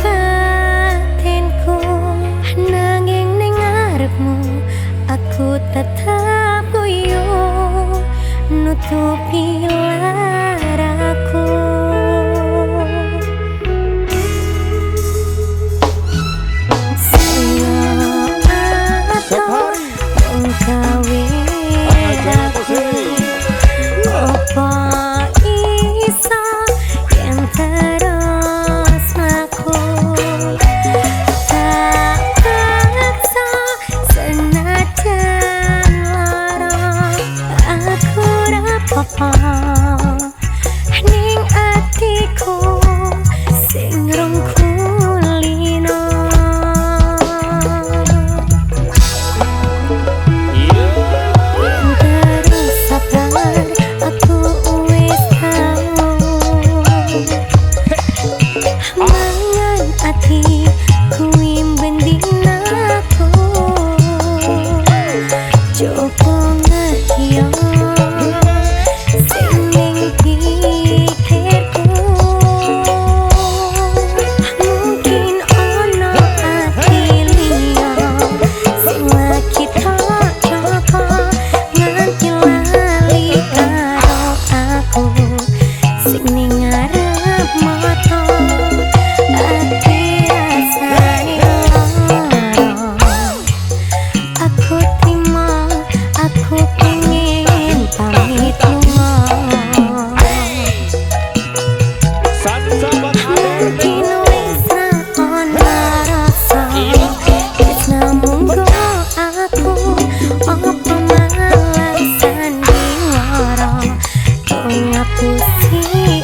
batinku. Nanging ning arepmu Aku tetap kuyuk Nutupilah សិង្ហនារាមហោធោ pusinha